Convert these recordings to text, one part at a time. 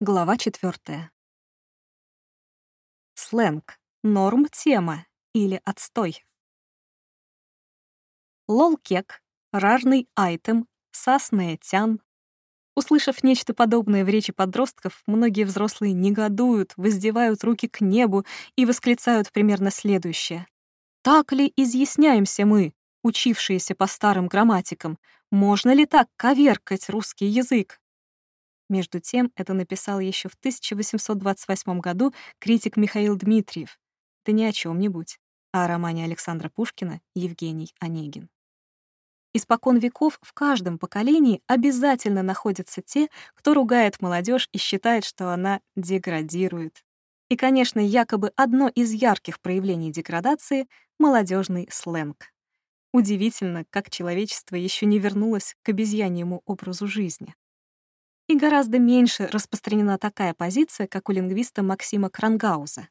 Глава 4. Сленг. Норм-тема или отстой. Лол-кек, рарный айтем, сасная тян. Услышав нечто подобное в речи подростков, многие взрослые негодуют, воздевают руки к небу и восклицают примерно следующее. «Так ли изъясняемся мы, учившиеся по старым грамматикам? Можно ли так коверкать русский язык?» Между тем, это написал еще в 1828 году критик Михаил Дмитриев. Это не о чем нибудь а о романе Александра Пушкина «Евгений Онегин». Испокон веков в каждом поколении обязательно находятся те, кто ругает молодежь и считает, что она деградирует. И, конечно, якобы одно из ярких проявлений деградации — молодежный сленг. Удивительно, как человечество еще не вернулось к обезьяньему образу жизни и гораздо меньше распространена такая позиция, как у лингвиста Максима Крангауза.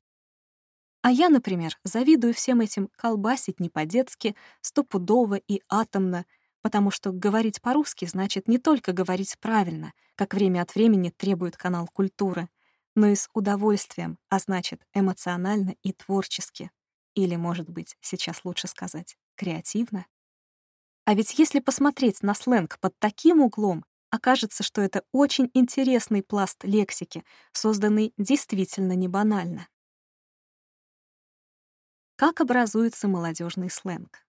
А я, например, завидую всем этим колбасить не по-детски, стопудово и атомно, потому что говорить по-русски значит не только говорить правильно, как время от времени требует канал культуры, но и с удовольствием, а значит, эмоционально и творчески. Или, может быть, сейчас лучше сказать, креативно. А ведь если посмотреть на сленг под таким углом, окажется, что это очень интересный пласт лексики, созданный действительно не банально. Как образуется молодежный сленг?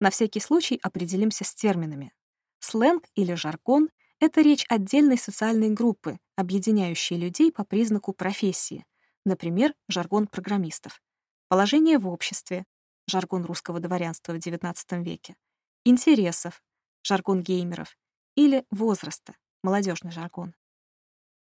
На всякий случай определимся с терминами. Сленг или жаргон — это речь отдельной социальной группы, объединяющей людей по признаку профессии, например, жаргон программистов, положение в обществе, жаргон русского дворянства в XIX веке, интересов, жаргон геймеров, или возраста, молодежный жаргон.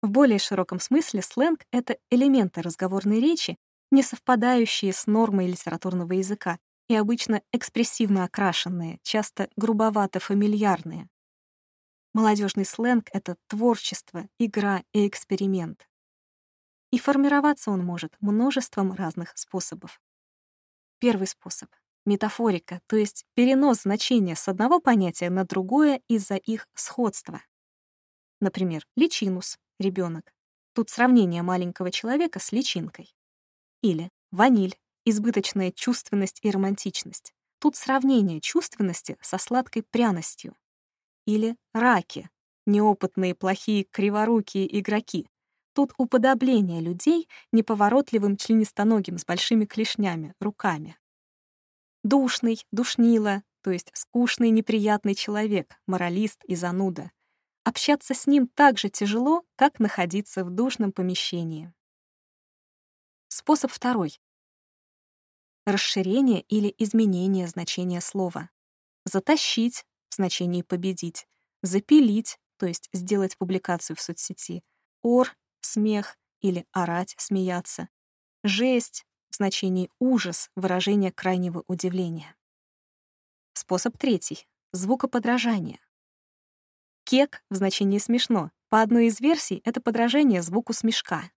В более широком смысле сленг — это элементы разговорной речи, не совпадающие с нормой литературного языка и обычно экспрессивно окрашенные, часто грубовато-фамильярные. Молодежный сленг — это творчество, игра и эксперимент. И формироваться он может множеством разных способов. Первый способ метафорика, то есть перенос значения с одного понятия на другое из-за их сходства. Например, личинус — ребенок. Тут сравнение маленького человека с личинкой. Или ваниль — избыточная чувственность и романтичность. Тут сравнение чувственности со сладкой пряностью. Или раки — неопытные, плохие, криворукие игроки. Тут уподобление людей неповоротливым членистоногим с большими клешнями, руками. Душный, душнила, то есть скучный, неприятный человек, моралист и зануда. Общаться с ним так же тяжело, как находиться в душном помещении. Способ второй. Расширение или изменение значения слова. Затащить в значении победить, запилить, то есть сделать публикацию в соцсети, ор, смех или орать, смеяться, жесть, в значении «ужас» — выражение крайнего удивления. Способ третий — звукоподражание. Кек в значении «смешно». По одной из версий это подражание звуку смешка.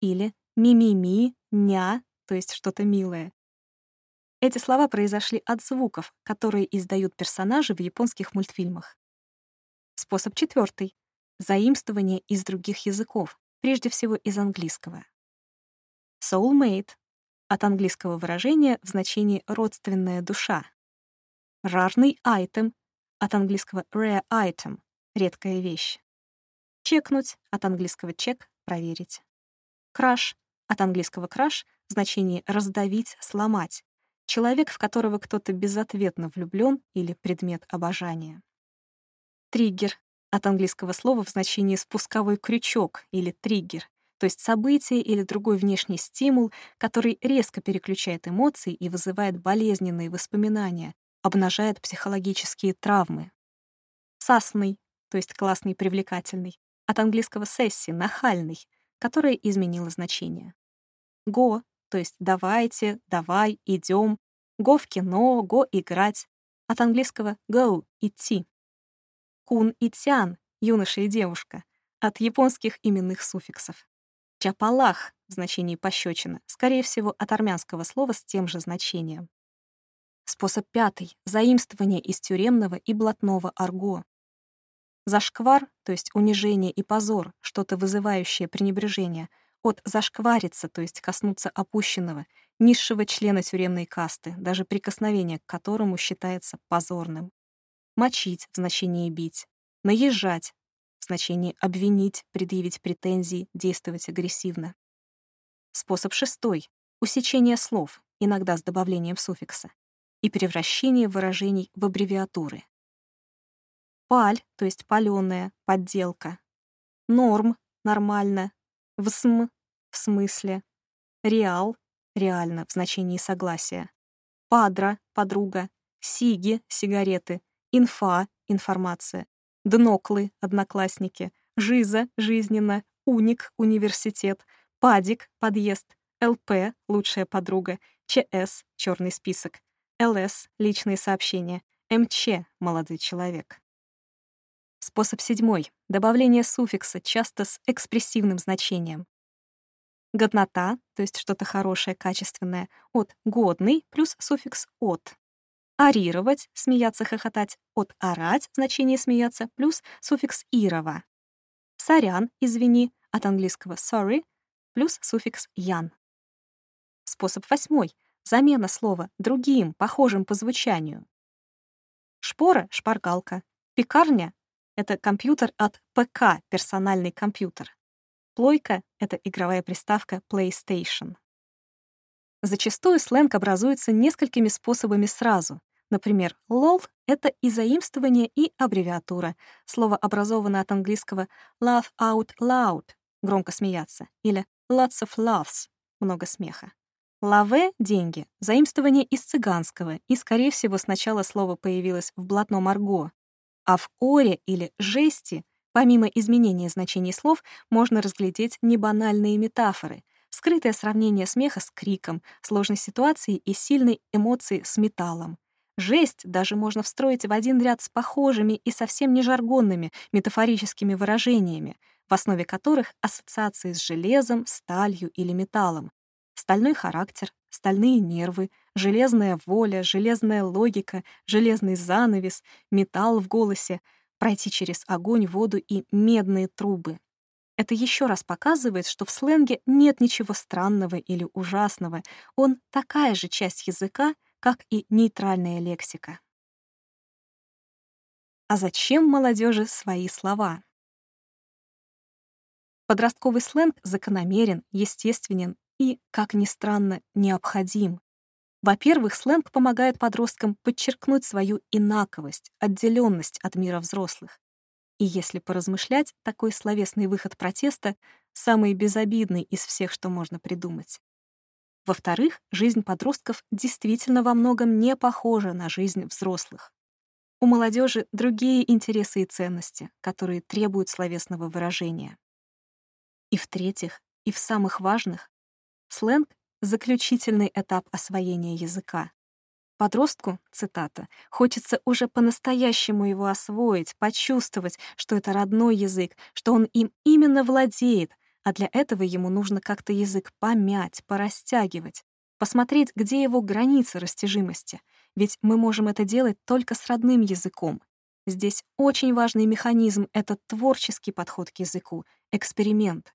Или ми-ми-ми, ня, то есть что-то милое. Эти слова произошли от звуков, которые издают персонажи в японских мультфильмах. Способ четвертый — заимствование из других языков, прежде всего из английского. Soulmate от английского выражения в значении «родственная душа». Рарный айтем от английского rare item — редкая вещь. Чекнуть от английского чек — проверить. Краш от английского краш в значении раздавить, сломать. Человек, в которого кто-то безответно влюблен или предмет обожания. Триггер от английского слова в значении спусковой крючок или триггер, то есть событие или другой внешний стимул, который резко переключает эмоции и вызывает болезненные воспоминания, обнажает психологические травмы. Сасный, то есть классный, привлекательный, от английского сесси, нахальный, которое изменило значение. Го, то есть давайте, давай, идем, го в кино, го играть, от английского go, идти. Кун и тян, юноша и девушка, от японских именных суффиксов. Чапалах в значении пощечина, скорее всего, от армянского слова с тем же значением. Способ пятый — заимствование из тюремного и блатного арго. Зашквар, то есть унижение и позор, что-то вызывающее пренебрежение, от зашквариться, то есть коснуться опущенного, низшего члена тюремной касты, даже прикосновение к которому считается позорным. Мочить в значении бить, наезжать в значении обвинить, предъявить претензии, действовать агрессивно. Способ шестой — усечение слов, иногда с добавлением суффикса, и превращение выражений в аббревиатуры. Паль, то есть палёная, подделка. Норм, нормально. Всм, в смысле. Реал, реально, в значении согласия. Падра, подруга. Сиги, сигареты. Инфа, информация. Дноклы, одноклассники. Жиза, жизненно. Уник, университет. Падик, подъезд. ЛП, лучшая подруга. ЧС, черный список. ЛС, личные сообщения. МЧ, молодой человек. Способ седьмой. Добавление суффикса, часто с экспрессивным значением. Годнота, то есть что-то хорошее, качественное, от «годный» плюс суффикс «от». Арировать, смеяться, хохотать, от «орать» значение смеяться плюс суффикс «ирова». Сорян, извини, от английского sorry, плюс суффикс «ян». Способ восьмой. Замена слова другим, похожим по звучанию. Шпора — шпаргалка. Пекарня это компьютер от ПК, персональный компьютер. Плойка — это игровая приставка PlayStation. Зачастую сленг образуется несколькими способами сразу. Например, LOL — это и заимствование, и аббревиатура. Слово образовано от английского laugh out loud — громко смеяться, или lots of laughs — много смеха. Лаве — деньги, заимствование из цыганского, и, скорее всего, сначала слово появилось в блатном арго, а в оре или жести, помимо изменения значений слов, можно разглядеть небанальные метафоры, скрытое сравнение смеха с криком, сложной ситуации и сильной эмоции с металлом. Жесть даже можно встроить в один ряд с похожими и совсем не жаргонными метафорическими выражениями, в основе которых ассоциации с железом, сталью или металлом. Стальной характер, стальные нервы, железная воля, железная логика, железный занавес, металл в голосе, пройти через огонь, воду и медные трубы. Это еще раз показывает, что в сленге нет ничего странного или ужасного. Он такая же часть языка, как и нейтральная лексика. А зачем молодежи свои слова? Подростковый сленг закономерен, естественен и, как ни странно, необходим. Во-первых, сленг помогает подросткам подчеркнуть свою инаковость, отделенность от мира взрослых. И если поразмышлять, такой словесный выход протеста — самый безобидный из всех, что можно придумать. Во-вторых, жизнь подростков действительно во многом не похожа на жизнь взрослых. У молодежи другие интересы и ценности, которые требуют словесного выражения. И в-третьих, и в самых важных, сленг заключительный этап освоения языка. Подростку, цитата, хочется уже по-настоящему его освоить, почувствовать, что это родной язык, что он им именно владеет, а для этого ему нужно как-то язык помять, порастягивать, посмотреть, где его границы растяжимости, ведь мы можем это делать только с родным языком. Здесь очень важный механизм — это творческий подход к языку, эксперимент.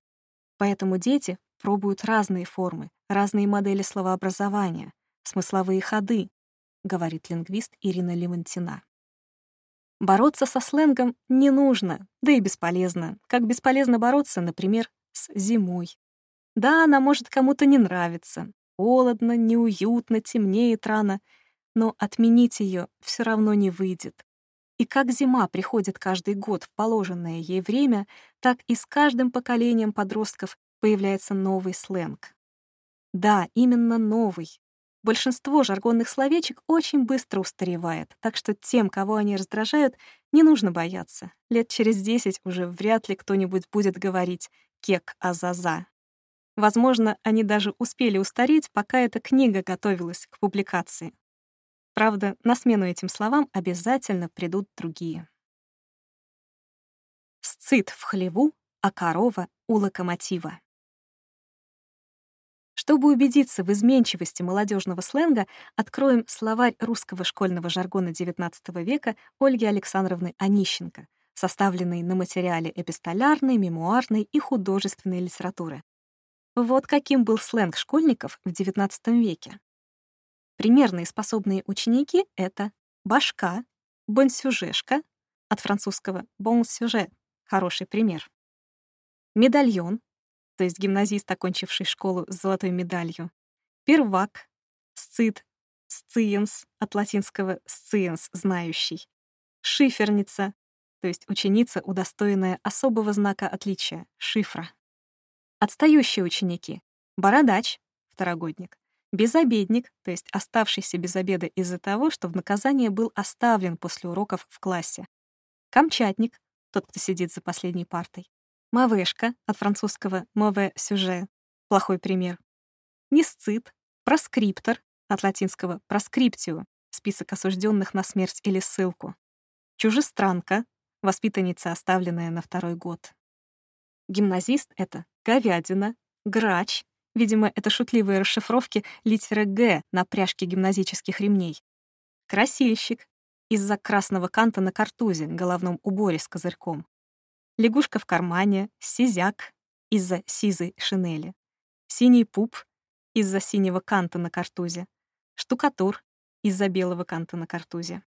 Поэтому дети пробуют разные формы, разные модели словообразования, смысловые ходы, говорит лингвист Ирина Левантина. Бороться со сленгом не нужно, да и бесполезно. Как бесполезно бороться, например, с зимой. Да, она может кому-то не нравиться. Холодно, неуютно, темнеет рано. Но отменить ее все равно не выйдет. И как зима приходит каждый год в положенное ей время, так и с каждым поколением подростков появляется новый сленг. Да, именно новый. Большинство жаргонных словечек очень быстро устаревает, так что тем, кого они раздражают, не нужно бояться. Лет через десять уже вряд ли кто-нибудь будет говорить «кек азаза». Возможно, они даже успели устареть, пока эта книга готовилась к публикации. Правда, на смену этим словам обязательно придут другие. Сцит в хлеву, а корова у локомотива. Чтобы убедиться в изменчивости молодежного сленга, откроем словарь русского школьного жаргона XIX века Ольги Александровны Онищенко, составленный на материале эпистолярной, мемуарной и художественной литературы. Вот каким был сленг школьников в XIX веке. Примерные способные ученики — это башка, бонсюжешка, от французского «бонсюже» — хороший пример, медальон, то есть гимназист, окончивший школу с золотой медалью, первак, сцит, сциенс, от латинского «science» — знающий, шиферница, то есть ученица, удостоенная особого знака отличия — шифра. Отстающие ученики — бородач, второгодник, безобедник, то есть оставшийся без обеда из-за того, что в наказание был оставлен после уроков в классе, камчатник, тот, кто сидит за последней партой, мавешка, от французского «mauvais sujet» — плохой пример, нисцит, проскриптор, от латинского «проскриптию» — список осужденных на смерть или ссылку, чужестранка, воспитанница, оставленная на второй год. Гимназист — это говядина, грач, видимо, это шутливые расшифровки литеры «Г» на пряжке гимназических ремней, красильщик, из-за красного канта на картузе, головном уборе с козырьком, лягушка в кармане, сизяк, из-за сизой шинели, синий пуп, из-за синего канта на картузе, штукатур, из-за белого канта на картузе.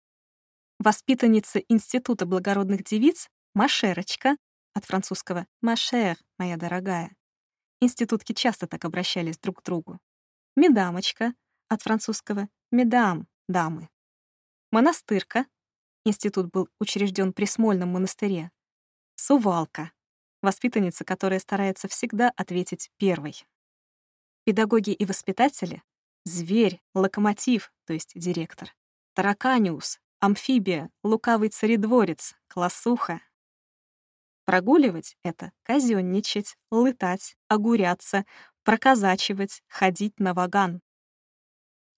Воспитанница Института благородных девиц Машерочка, от французского «машер», моя дорогая. Институтки часто так обращались друг к другу. Медамочка, от французского «медам», дамы. Монастырка. Институт был учрежден при Смольном монастыре. Сувалка. Воспитанница, которая старается всегда ответить первой. Педагоги и воспитатели — зверь, локомотив, то есть директор. Тараканиус, амфибия, лукавый царедворец, классуха. Прогуливать — это казённичать, лытать, огуряться, проказачивать, ходить на ваган.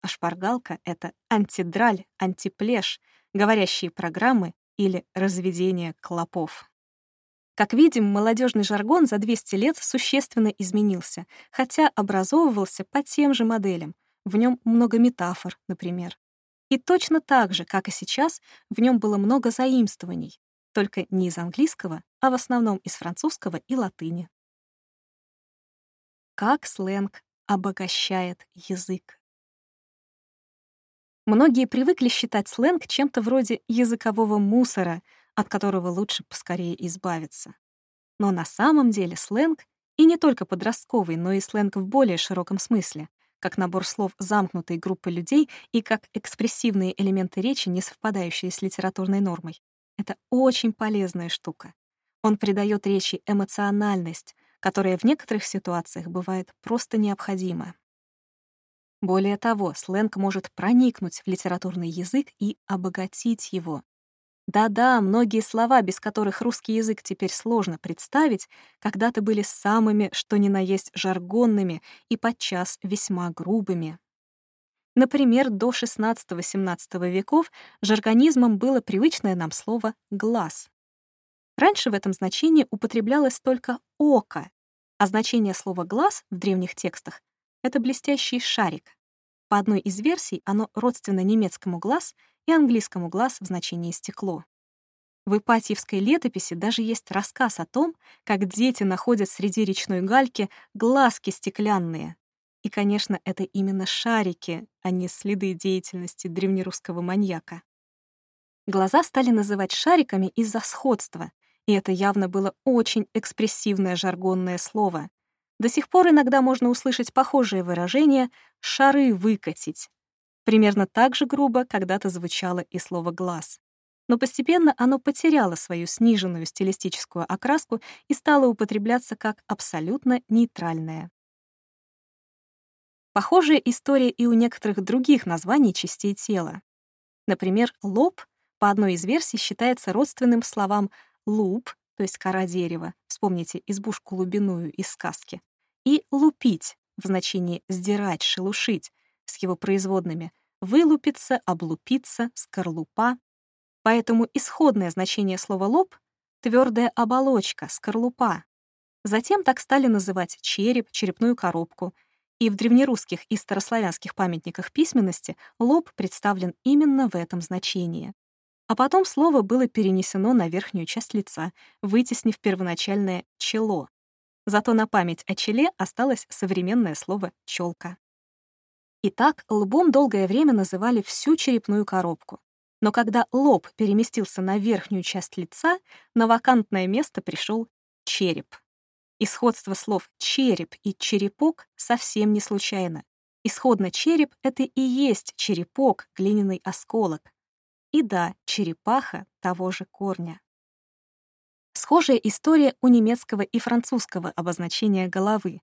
А шпаргалка — это антидраль, антиплеш, говорящие программы или разведение клопов. Как видим, молодежный жаргон за 200 лет существенно изменился, хотя образовывался по тем же моделям. В нем много метафор, например. И точно так же, как и сейчас, в нем было много заимствований, только не из английского, а в основном из французского и латыни. Как сленг обогащает язык. Многие привыкли считать сленг чем-то вроде языкового мусора, от которого лучше поскорее избавиться. Но на самом деле сленг, и не только подростковый, но и сленг в более широком смысле, как набор слов замкнутой группы людей и как экспрессивные элементы речи, не совпадающие с литературной нормой. Это очень полезная штука. Он придает речи эмоциональность, которая в некоторых ситуациях бывает просто необходима. Более того, сленг может проникнуть в литературный язык и обогатить его. Да-да, многие слова, без которых русский язык теперь сложно представить, когда-то были самыми, что ни на есть, жаргонными и подчас весьма грубыми. Например, до XVI-XVII веков жаргонизмом было привычное нам слово «глаз». Раньше в этом значении употреблялось только «око», а значение слова «глаз» в древних текстах — это блестящий шарик. По одной из версий оно родственно немецкому «глаз» и английскому глаз в значении «стекло». В Ипатьевской летописи даже есть рассказ о том, как дети находят среди речной гальки глазки стеклянные. И, конечно, это именно шарики, а не следы деятельности древнерусского маньяка. Глаза стали называть шариками из-за сходства, и это явно было очень экспрессивное жаргонное слово. До сих пор иногда можно услышать похожее выражение «шары выкатить», Примерно так же грубо когда-то звучало и слово «глаз». Но постепенно оно потеряло свою сниженную стилистическую окраску и стало употребляться как абсолютно нейтральное. Похожая история и у некоторых других названий частей тела. Например, лоб по одной из версий считается родственным словам луп, то есть кора дерева, вспомните избушку лубиную из сказки, и лупить в значении сдирать, шелушить, с его производными вылупиться, облупиться, скорлупа. Поэтому исходное значение слова «лоб» — твердая оболочка, скорлупа. Затем так стали называть череп, черепную коробку, и в древнерусских и старославянских памятниках письменности лоб представлен именно в этом значении. А потом слово было перенесено на верхнюю часть лица, вытеснив первоначальное «чело». Зато на память о челе осталось современное слово «челка». Итак, лбом долгое время называли всю черепную коробку. Но когда лоб переместился на верхнюю часть лица, на вакантное место пришел череп. И сходство слов «череп» и «черепок» совсем не случайно. Исходно череп — это и есть черепок, глиняный осколок. И да, черепаха того же корня. Схожая история у немецкого и французского обозначения головы.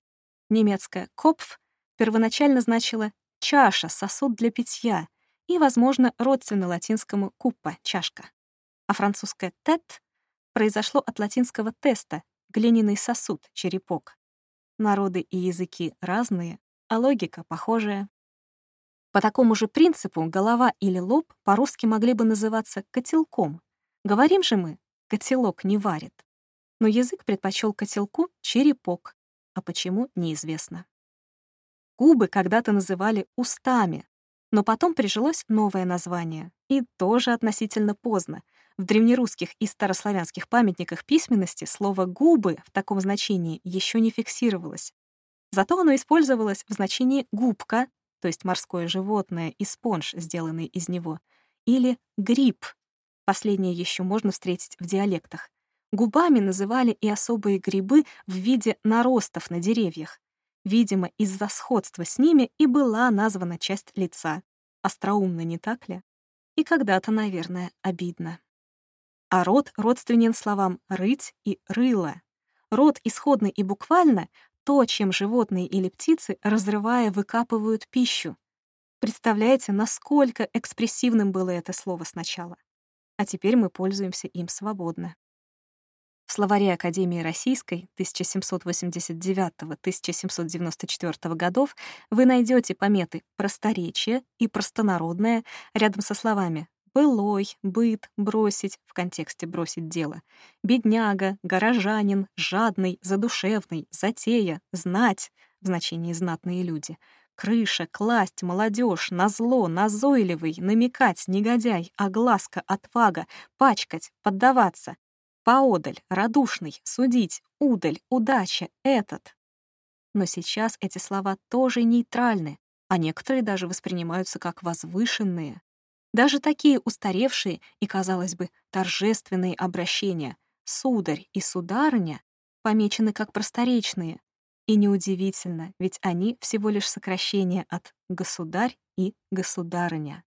Немецкое «копф» первоначально значило «чаша», «сосуд для питья» и, возможно, родственно латинскому «куппа» — «чашка». А французское «тет» произошло от латинского «теста» — глиняный сосуд, черепок. Народы и языки разные, а логика похожая. По такому же принципу голова или лоб по-русски могли бы называться котелком. Говорим же мы, котелок не варит. Но язык предпочел котелку черепок, а почему — неизвестно. Губы когда-то называли устами, но потом прижилось новое название, и тоже относительно поздно. В древнерусских и старославянских памятниках письменности слово «губы» в таком значении еще не фиксировалось. Зато оно использовалось в значении «губка», то есть морское животное и спонж, сделанный из него, или «гриб». Последнее еще можно встретить в диалектах. Губами называли и особые грибы в виде наростов на деревьях. Видимо, из-за сходства с ними и была названа часть лица. Остроумно, не так ли? И когда-то, наверное, обидно. А род родственен словам «рыть» и «рыло». Род исходный и буквально то, чем животные или птицы, разрывая, выкапывают пищу. Представляете, насколько экспрессивным было это слово сначала. А теперь мы пользуемся им свободно. В словаре Академии Российской 1789-1794 годов вы найдете пометы «просторечие» и «простонародное» рядом со словами былой, быт, бросить, в контексте бросить дело, бедняга, горожанин, жадный, задушевный, затея, знать, в значении знатные люди, крыша, класть, молодежь, назло, назойливый, намекать, негодяй, огласка, отвага, пачкать, поддаваться, поодаль, радушный, судить, удаль, удача, этот. Но сейчас эти слова тоже нейтральны, а некоторые даже воспринимаются как возвышенные. Даже такие устаревшие и, казалось бы, торжественные обращения «сударь» и «сударыня» помечены как просторечные. И неудивительно, ведь они всего лишь сокращение от «государь» и «государыня».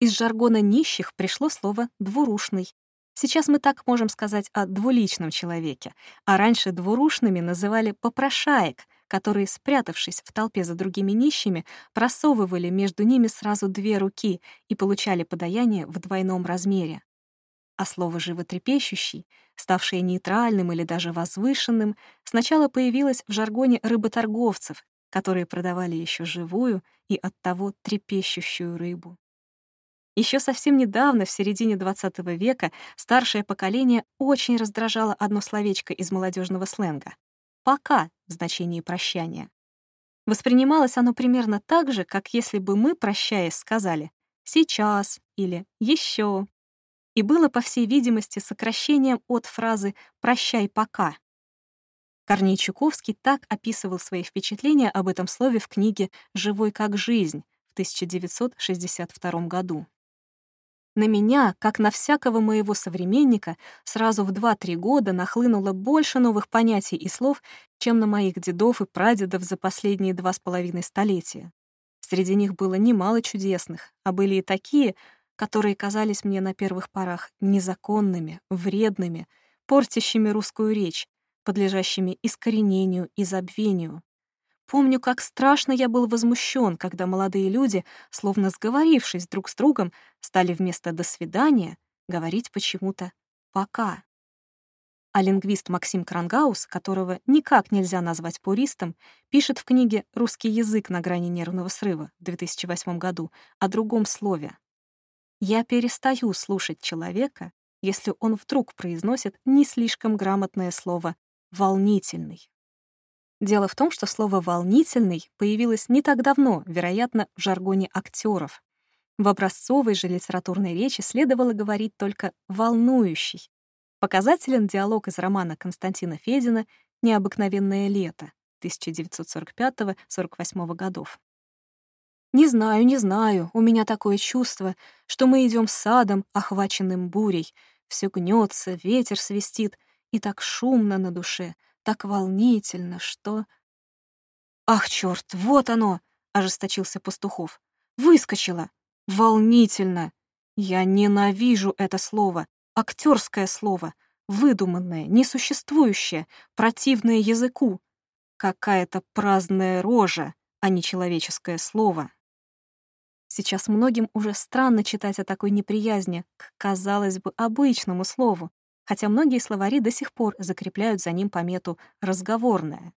Из жаргона нищих пришло слово «двурушный». Сейчас мы так можем сказать о двуличном человеке, а раньше двурушными называли попрошаек, которые, спрятавшись в толпе за другими нищими, просовывали между ними сразу две руки и получали подаяние в двойном размере. А слово «животрепещущий», ставшее нейтральным или даже возвышенным, сначала появилось в жаргоне рыботорговцев, которые продавали еще живую и оттого трепещущую рыбу. Еще совсем недавно, в середине XX века, старшее поколение очень раздражало одно словечко из молодежного сленга «пока» в значении прощания. Воспринималось оно примерно так же, как если бы мы, прощаясь, сказали «сейчас» или «еще». И было, по всей видимости, сокращением от фразы «прощай пока». Корней Чуковский так описывал свои впечатления об этом слове в книге «Живой как жизнь» в 1962 году. На меня, как на всякого моего современника, сразу в 2-3 года нахлынуло больше новых понятий и слов, чем на моих дедов и прадедов за последние два с половиной столетия. Среди них было немало чудесных, а были и такие, которые казались мне на первых порах незаконными, вредными, портящими русскую речь, подлежащими искоренению и забвению. Помню, как страшно я был возмущен, когда молодые люди, словно сговорившись друг с другом, стали вместо «до свидания» говорить почему-то «пока». А лингвист Максим Крангаус, которого никак нельзя назвать пуристом, пишет в книге «Русский язык на грани нервного срыва» в 2008 году о другом слове. «Я перестаю слушать человека, если он вдруг произносит не слишком грамотное слово «волнительный». Дело в том, что слово «волнительный» появилось не так давно, вероятно, в жаргоне актеров. В образцовой же литературной речи следовало говорить только «волнующий». Показателен диалог из романа Константина Федина «Необыкновенное лето» 1945-48 годов. «Не знаю, не знаю, у меня такое чувство, что мы идем садом, охваченным бурей. Все гнется, ветер свистит, и так шумно на душе, так волнительно, что...» «Ах, черт, вот оно!» — ожесточился Пастухов. «Выскочило! Волнительно! Я ненавижу это слово, актерское слово, выдуманное, несуществующее, противное языку. Какая-то праздная рожа, а не человеческое слово. Сейчас многим уже странно читать о такой неприязни к, казалось бы, обычному слову, хотя многие словари до сих пор закрепляют за ним помету «разговорное».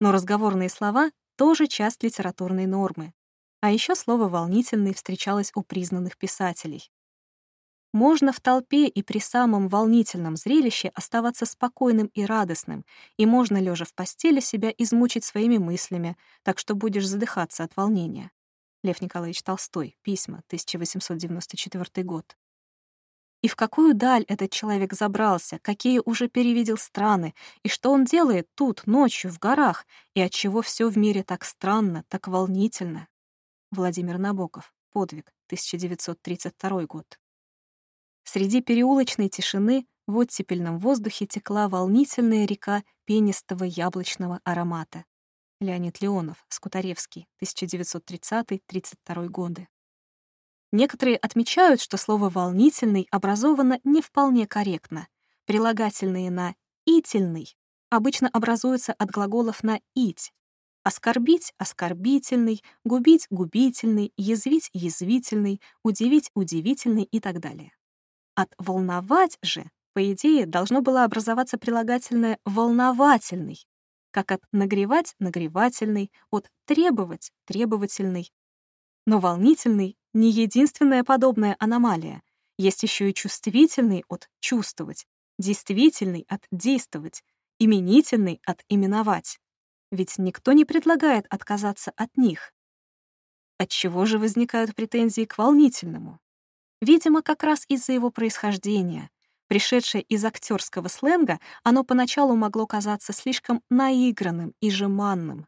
Но разговорные слова — тоже часть литературной нормы. А еще слово «волнительный» встречалось у признанных писателей. Можно в толпе и при самом волнительном зрелище оставаться спокойным и радостным, и можно, лежа в постели, себя измучить своими мыслями, так что будешь задыхаться от волнения. Лев Николаевич Толстой. Письма. 1894 год. И в какую даль этот человек забрался, какие уже перевидел страны, и что он делает тут, ночью, в горах, и отчего все в мире так странно, так волнительно. Владимир Набоков. Подвиг. 1932 год. Среди переулочной тишины в оттепельном воздухе текла волнительная река пенистого яблочного аромата. Леонид Леонов, Скутаревский, 1930-32 годы. Некоторые отмечают, что слово «волнительный» образовано не вполне корректно. Прилагательные на «ительный» обычно образуются от глаголов на «ить», Оскорбить — оскорбительный, губить — губительный, язвить — язвительный, удивить — удивительный и так далее. От «волновать» же, по идее, должно было образоваться прилагательное «волновательный», как от «нагревать» — нагревательный, от «требовать» — требовательный. Но волнительный — не единственная подобная аномалия. Есть еще и чувствительный от «чувствовать», действительный от «действовать», именительный от «именовать» ведь никто не предлагает отказаться от них. От чего же возникают претензии к волнительному? Видимо, как раз из-за его происхождения. Пришедшее из актерского сленга, оно поначалу могло казаться слишком наигранным и жеманным.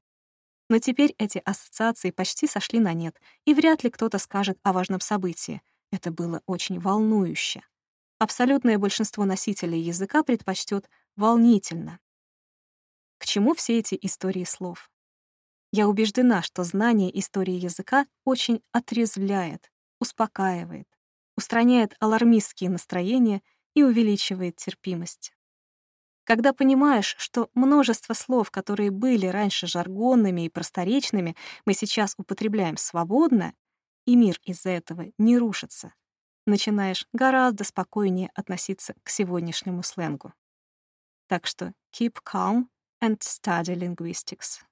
Но теперь эти ассоциации почти сошли на нет, и вряд ли кто-то скажет о важном событии. Это было очень волнующе. Абсолютное большинство носителей языка предпочтет волнительно. К чему все эти истории слов? Я убеждена, что знание истории языка очень отрезвляет, успокаивает, устраняет алармистские настроения и увеличивает терпимость. Когда понимаешь, что множество слов, которые были раньше жаргонными и просторечными, мы сейчас употребляем свободно, и мир из-за этого не рушится, начинаешь гораздо спокойнее относиться к сегодняшнему сленгу. Так что keep calm and study linguistics.